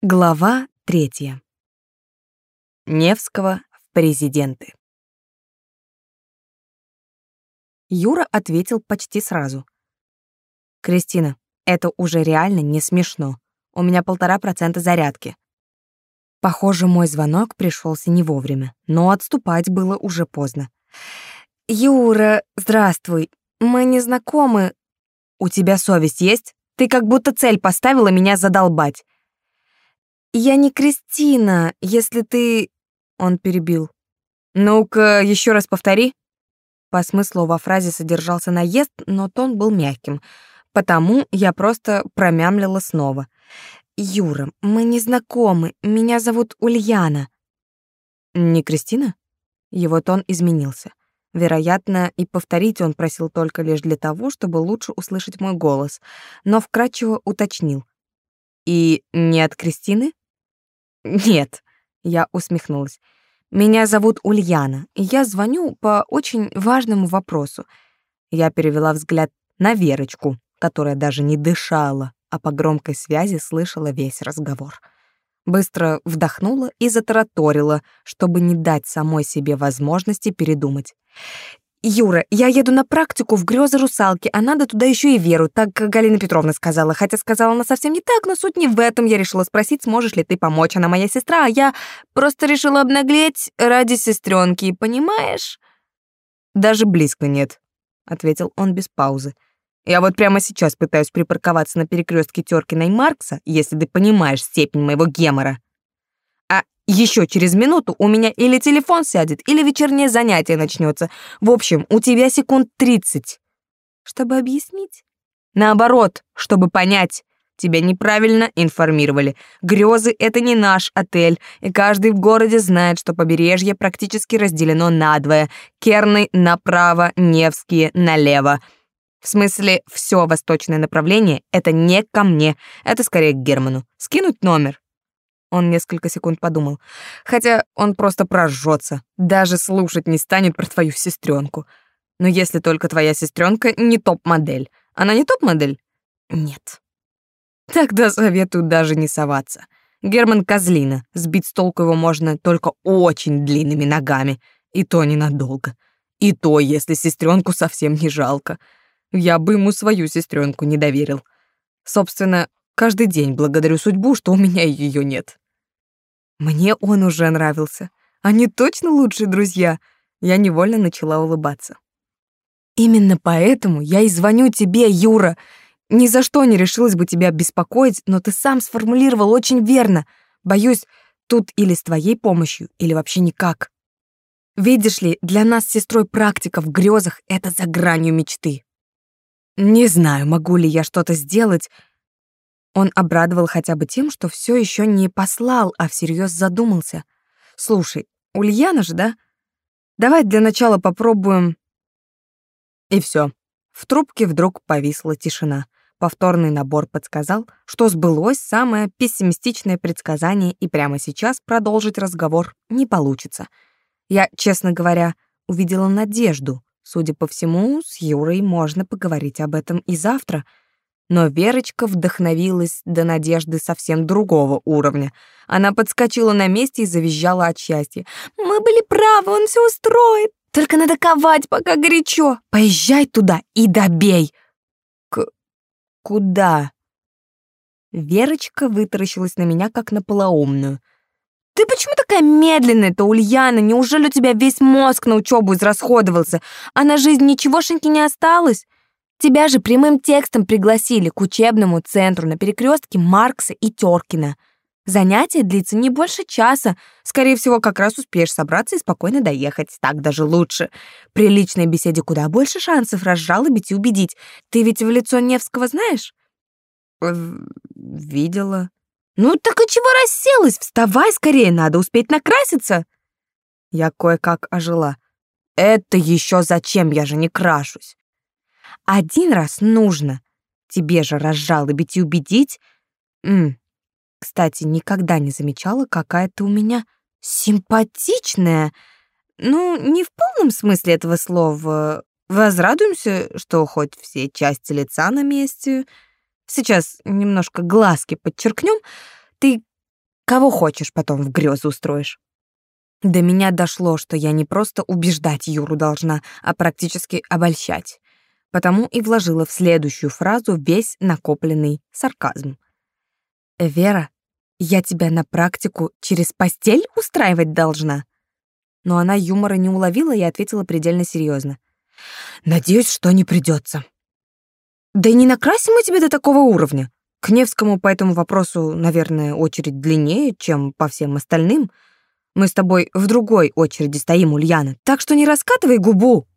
Глава третья. Невского в президенты. Юра ответил почти сразу. «Кристина, это уже реально не смешно. У меня полтора процента зарядки». Похоже, мой звонок пришелся не вовремя, но отступать было уже поздно. «Юра, здравствуй. Мы не знакомы. У тебя совесть есть? Ты как будто цель поставила меня задолбать. «Я не Кристина, если ты...» Он перебил. «Ну-ка, еще раз повтори». По смыслу во фразе содержался наезд, но тон был мягким. Потому я просто промямлила снова. «Юра, мы не знакомы. Меня зовут Ульяна». «Не Кристина?» Его тон изменился. Вероятно, и повторить он просил только лишь для того, чтобы лучше услышать мой голос, но вкратчиво уточнил. «И не от Кристины?» «Нет», — я усмехнулась. «Меня зовут Ульяна, и я звоню по очень важному вопросу». Я перевела взгляд на Верочку, которая даже не дышала, а по громкой связи слышала весь разговор. Быстро вдохнула и затараторила, чтобы не дать самой себе возможности передумать. Юра, я еду на практику в грезы русалки, а надо туда еще и Веру, так Галина Петровна сказала. Хотя сказала она совсем не так, но суть не в этом. Я решила спросить, сможешь ли ты помочь. Она моя сестра, а я просто решила обнаглеть ради сестренки, понимаешь? Даже близко нет, ответил он без паузы. Я вот прямо сейчас пытаюсь припарковаться на перекрестке Теркина и Маркса, если ты понимаешь степень моего гемора. Еще через минуту у меня или телефон сядет, или вечернее занятие начнется. В общем, у тебя секунд тридцать. Чтобы объяснить? Наоборот, чтобы понять. Тебя неправильно информировали. Грезы — это не наш отель, и каждый в городе знает, что побережье практически разделено надвое. Керны направо, Невские налево. В смысле, все восточное направление — это не ко мне, это скорее к Герману. Скинуть номер. Он несколько секунд подумал. Хотя он просто прожжется, даже слушать не станет про твою сестренку. Но если только твоя сестренка не топ-модель. Она не топ-модель? Нет. Тогда советую даже не соваться. Герман козлина, сбить с толку его можно только очень длинными ногами, и то ненадолго. И то, если сестренку совсем не жалко. Я бы ему свою сестренку не доверил. Собственно, Каждый день благодарю судьбу, что у меня ее нет. Мне он уже нравился. Они точно лучшие друзья. Я невольно начала улыбаться. Именно поэтому я и звоню тебе, Юра. Ни за что не решилась бы тебя беспокоить, но ты сам сформулировал очень верно. Боюсь, тут или с твоей помощью, или вообще никак. Видишь ли, для нас с сестрой практика в грезах — это за гранью мечты. Не знаю, могу ли я что-то сделать, он обрадовал хотя бы тем, что все еще не послал, а всерьез задумался. «Слушай, Ульяна же, да? Давай для начала попробуем...» И все. В трубке вдруг повисла тишина. Повторный набор подсказал, что сбылось самое пессимистичное предсказание, и прямо сейчас продолжить разговор не получится. Я, честно говоря, увидела надежду. Судя по всему, с Юрой можно поговорить об этом и завтра — но Верочка вдохновилась до надежды совсем другого уровня. Она подскочила на месте и завизжала от счастья. «Мы были правы, он все устроит. Только надо ковать, пока горячо. Поезжай туда и добей». «К... куда?» Верочка вытаращилась на меня, как на полоумную. «Ты почему такая медленная-то, Ульяна? Неужели у тебя весь мозг на учебу израсходовался, а на жизнь ничегошеньки не осталось? Тебя же прямым текстом пригласили к учебному центру на перекрестке Маркса и Теркина. Занятие длится не больше часа. Скорее всего, как раз успеешь собраться и спокойно доехать. Так даже лучше. При личной беседе куда больше шансов разжалобить и убедить. Ты ведь в лицо Невского знаешь? Видела. Ну так и чего расселась? Вставай скорее, надо успеть накраситься. Я кое-как ожила. Это еще зачем? Я же не крашусь. Один раз нужно. Тебе же разжалобить и убедить. М -м. Кстати, никогда не замечала, какая ты у меня симпатичная. Ну, не в полном смысле этого слова. Возрадуемся, что хоть все части лица на месте. Сейчас немножко глазки подчеркнем. Ты Кого хочешь, потом в грезы устроишь. До меня дошло, что я не просто убеждать Юру должна, а практически обольщать. Потому и вложила в следующую фразу весь накопленный сарказм. «Вера, я тебя на практику через постель устраивать должна?» Но она юмора не уловила и ответила предельно серьезно. «Надеюсь, что не придется. «Да и не накрасим мы тебя до такого уровня. К Невскому по этому вопросу, наверное, очередь длиннее, чем по всем остальным. Мы с тобой в другой очереди стоим, Ульяна, так что не раскатывай губу.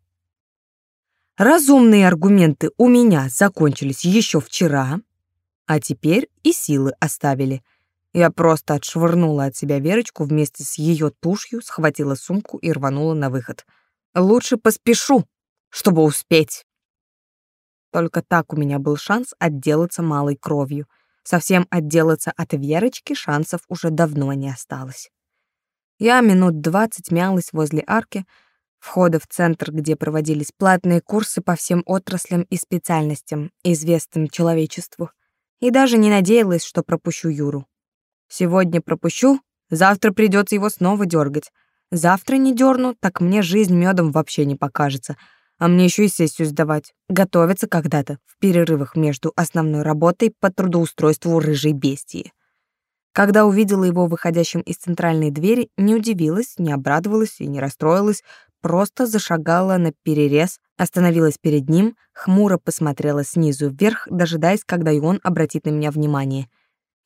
Разумные аргументы у меня закончились еще вчера, а теперь и силы оставили. Я просто отшвырнула от себя Верочку вместе с ее тушью, схватила сумку и рванула на выход. Лучше поспешу, чтобы успеть. Только так у меня был шанс отделаться малой кровью. Совсем отделаться от Верочки шансов уже давно не осталось. Я минут двадцать мялась возле арки, входа в центр, где проводились платные курсы по всем отраслям и специальностям, известным человечеству, и даже не надеялась, что пропущу Юру. Сегодня пропущу, завтра придется его снова дергать. Завтра не дерну, так мне жизнь медом вообще не покажется — а мне еще и сессию сдавать. Готовиться когда-то, в перерывах между основной работой по трудоустройству рыжей бестии. Когда увидела его выходящим из центральной двери, не удивилась, не обрадовалась и не расстроилась, просто зашагала на перерез, остановилась перед ним, хмуро посмотрела снизу вверх, дожидаясь, когда и он обратит на меня внимание.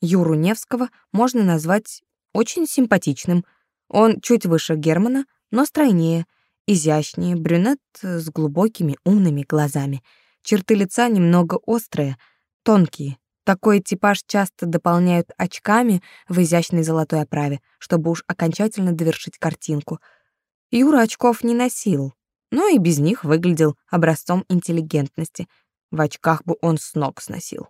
Юру Невского можно назвать очень симпатичным. Он чуть выше Германа, но стройнее — изящнее, брюнет с глубокими умными глазами. Черты лица немного острые, тонкие. Такой типаж часто дополняют очками в изящной золотой оправе, чтобы уж окончательно довершить картинку. Юра очков не носил, но и без них выглядел образцом интеллигентности. В очках бы он с ног сносил.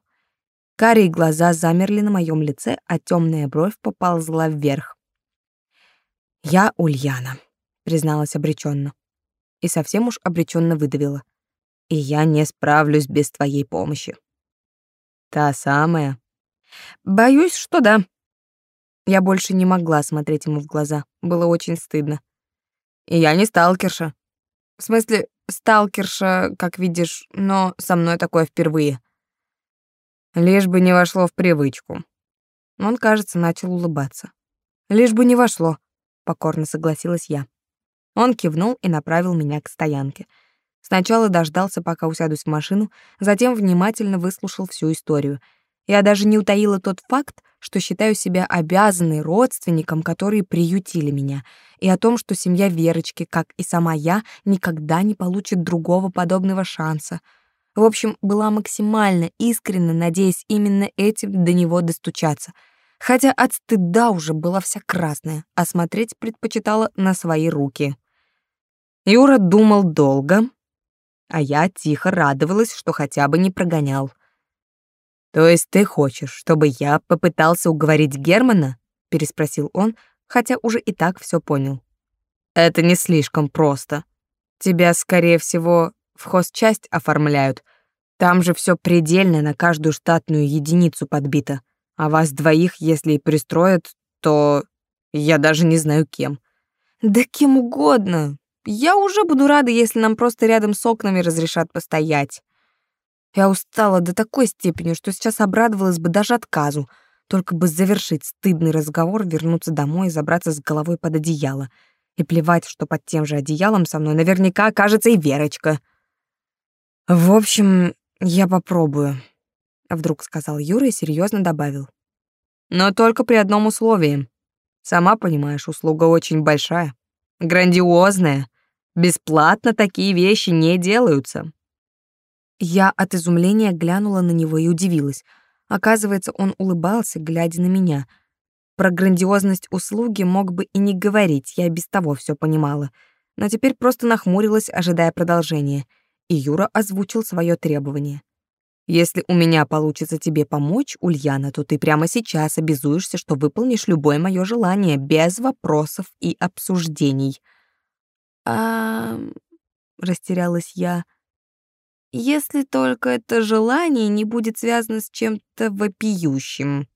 Карие глаза замерли на моем лице, а темная бровь поползла вверх. «Я Ульяна», призналась обреченно. И совсем уж обреченно выдавила. И я не справлюсь без твоей помощи. Та самая. Боюсь, что да. Я больше не могла смотреть ему в глаза. Было очень стыдно. И я не сталкерша. В смысле, сталкерша, как видишь, но со мной такое впервые. Лишь бы не вошло в привычку. Он, кажется, начал улыбаться. Лишь бы не вошло, покорно согласилась я. Он кивнул и направил меня к стоянке. Сначала дождался, пока усядусь в машину, затем внимательно выслушал всю историю. Я даже не утаила тот факт, что считаю себя обязанной родственникам, которые приютили меня, и о том, что семья Верочки, как и сама я, никогда не получит другого подобного шанса. В общем, была максимально искренне, надеясь именно этим до него достучаться. Хотя от стыда уже была вся красная, а смотреть предпочитала на свои руки. Юра думал долго, а я тихо радовалась, что хотя бы не прогонял. «То есть ты хочешь, чтобы я попытался уговорить Германа?» — переспросил он, хотя уже и так все понял. «Это не слишком просто. Тебя, скорее всего, в хозчасть оформляют. Там же все предельно на каждую штатную единицу подбито. А вас двоих, если и пристроят, то я даже не знаю кем». «Да кем угодно. Я уже буду рада, если нам просто рядом с окнами разрешат постоять. Я устала до такой степени, что сейчас обрадовалась бы даже отказу, только бы завершить стыдный разговор, вернуться домой и забраться с головой под одеяло. И плевать, что под тем же одеялом со мной наверняка окажется и Верочка. В общем, я попробую, вдруг сказал Юра и серьезно добавил. Но только при одном условии. Сама понимаешь, услуга очень большая, грандиозная. Бесплатно такие вещи не делаются. Я от изумления глянула на него и удивилась. Оказывается, он улыбался, глядя на меня. Про грандиозность услуги мог бы и не говорить, я без того все понимала. Но теперь просто нахмурилась, ожидая продолжения. И Юра озвучил свое требование. Если у меня получится тебе помочь, Ульяна, то ты прямо сейчас обязуешься, что выполнишь любое мое желание без вопросов и обсуждений. А, растерялась я. Если только это желание не будет связано с чем-то вопиющим.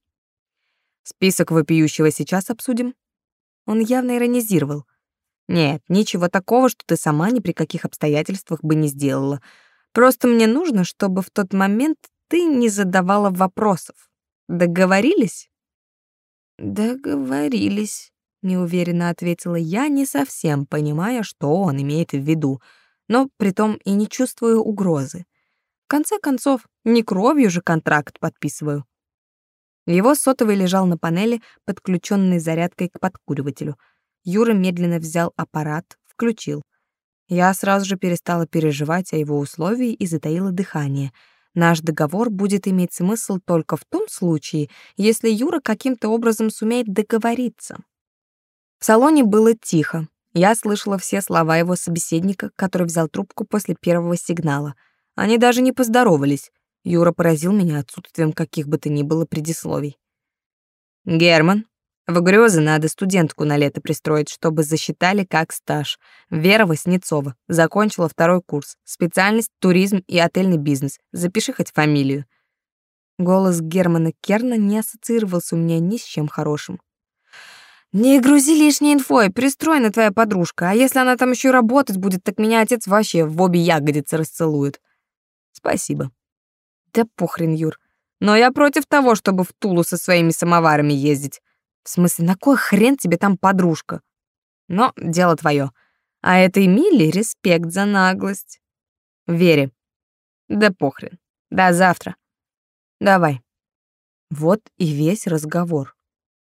Список вопиющего сейчас обсудим? Он явно иронизировал. Нет, ничего такого, что ты сама ни при каких обстоятельствах бы не сделала. Просто мне нужно, чтобы в тот момент ты не задавала вопросов. Договорились? Договорились, неуверенно ответила я, не совсем понимая, что он имеет в виду, но притом и не чувствуя угрозы. В конце концов, не кровью же контракт подписываю. Его сотовый лежал на панели, подключенный зарядкой к подкуривателю. Юра медленно взял аппарат, включил. Я сразу же перестала переживать о его условии и затаила дыхание. Наш договор будет иметь смысл только в том случае, если Юра каким-то образом сумеет договориться. В салоне было тихо. Я слышала все слова его собеседника, который взял трубку после первого сигнала. Они даже не поздоровались. Юра поразил меня отсутствием каких бы то ни было предисловий. «Герман, в грезы надо студентку на лето пристроить, чтобы засчитали как стаж. Вера Васнецова. Закончила второй курс. Специальность туризм и отельный бизнес. Запиши хоть фамилию». Голос Германа Керна не ассоциировался у меня ни с чем хорошим. «Не грузи лишней инфой, пристроена твоя подружка, а если она там еще работать будет, так меня отец вообще в обе ягодицы расцелует». «Спасибо», да похрен, Юр. Но я против того, чтобы в Тулу со своими самоварами ездить. В смысле, на кой хрен тебе там подружка? Но дело твое. А этой Милли респект за наглость. Вере. Да похрен. До завтра. Давай. Вот и весь разговор,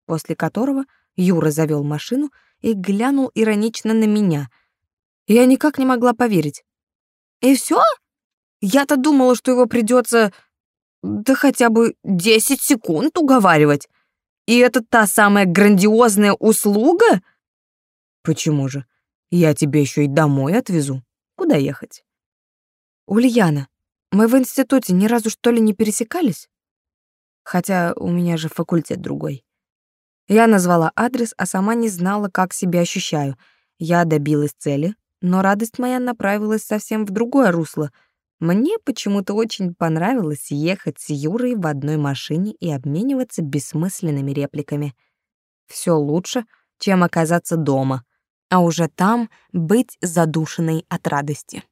после которого Юра завел машину и глянул иронично на меня. Я никак не могла поверить. И все? Я-то думала, что его придется, да хотя бы 10 секунд уговаривать. И это та самая грандиозная услуга? Почему же? Я тебе еще и домой отвезу. Куда ехать? Ульяна, мы в институте ни разу что ли не пересекались? Хотя у меня же факультет другой. Я назвала адрес, а сама не знала, как себя ощущаю. Я добилась цели, но радость моя направилась совсем в другое русло — мне почему-то очень понравилось ехать с Юрой в одной машине и обмениваться бессмысленными репликами. Все лучше, чем оказаться дома, а уже там быть задушенной от радости.